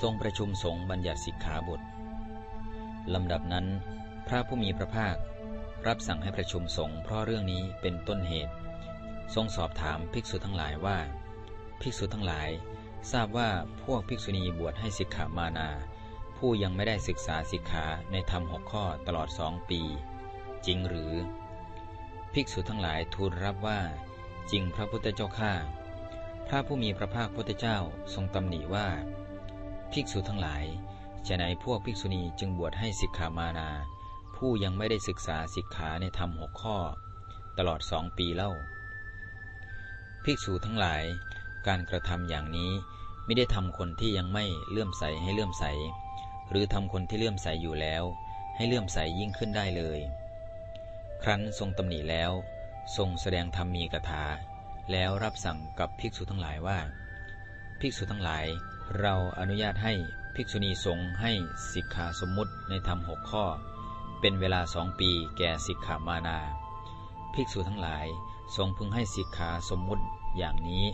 ทรงประชุมสงฆ์บัญญัติสิกขาบทลำดับนั้น พระผู้มีพระภาครับสั่งให้ประชุมสงฆ์เพราะเรื่องนี้เป็นต้นเหตุ ทรงสอบถามภิกษุทั้งหลายว่า ภิกษุทั้งหลาย ทราบว่าพวกภิกษุณีบวชให้สิกขามานา ผู้ยังไม่ได้ศึกษาสิกขาในธรรมหกข้อตลอดสองปี จริงหรือ ภิกษุทั้งหลายทูลรับว่า จริงพระพุทธเจ้าข้าพระผู้มีพระภาคพุทธเจ้าทรงตำหนิว่า ภิกษุทั้งหลายจะไหนพวกภิกษุณีจึงบวชให้สิกขามานา ผู้ยังไม่ได้ศึกษาสิกขาในธรรมหกข้อ ตลอดสองปีเล่า ภิกษุทั้งหลาย การกระทำอย่างนี้ไม่ได้ทำคนที่ยังไม่เลื่อมใสให้เลื่อมใส หรือทำคนที่เลื่อมใสอยู่แล้ว ให้เลื่อมใสยิ่งขึ้นได้เลย ครั้นทรงตำหนิแล้ว ทรงแสดงธรรมมีกถาแล้วรับสั่งกับภิกษุทั้งหลายว่า ภิกษุทั้งหลาย เราอนุญาตให้ภิกษุณีสงฆ์ให้สิกขาสมมุติในธรรมหกข้อ เป็นเวลาสองปีแก่สิกขามานา ภิกษุทั้งหลายทรงพึงให้สิกขาสมมุติอย่างนี้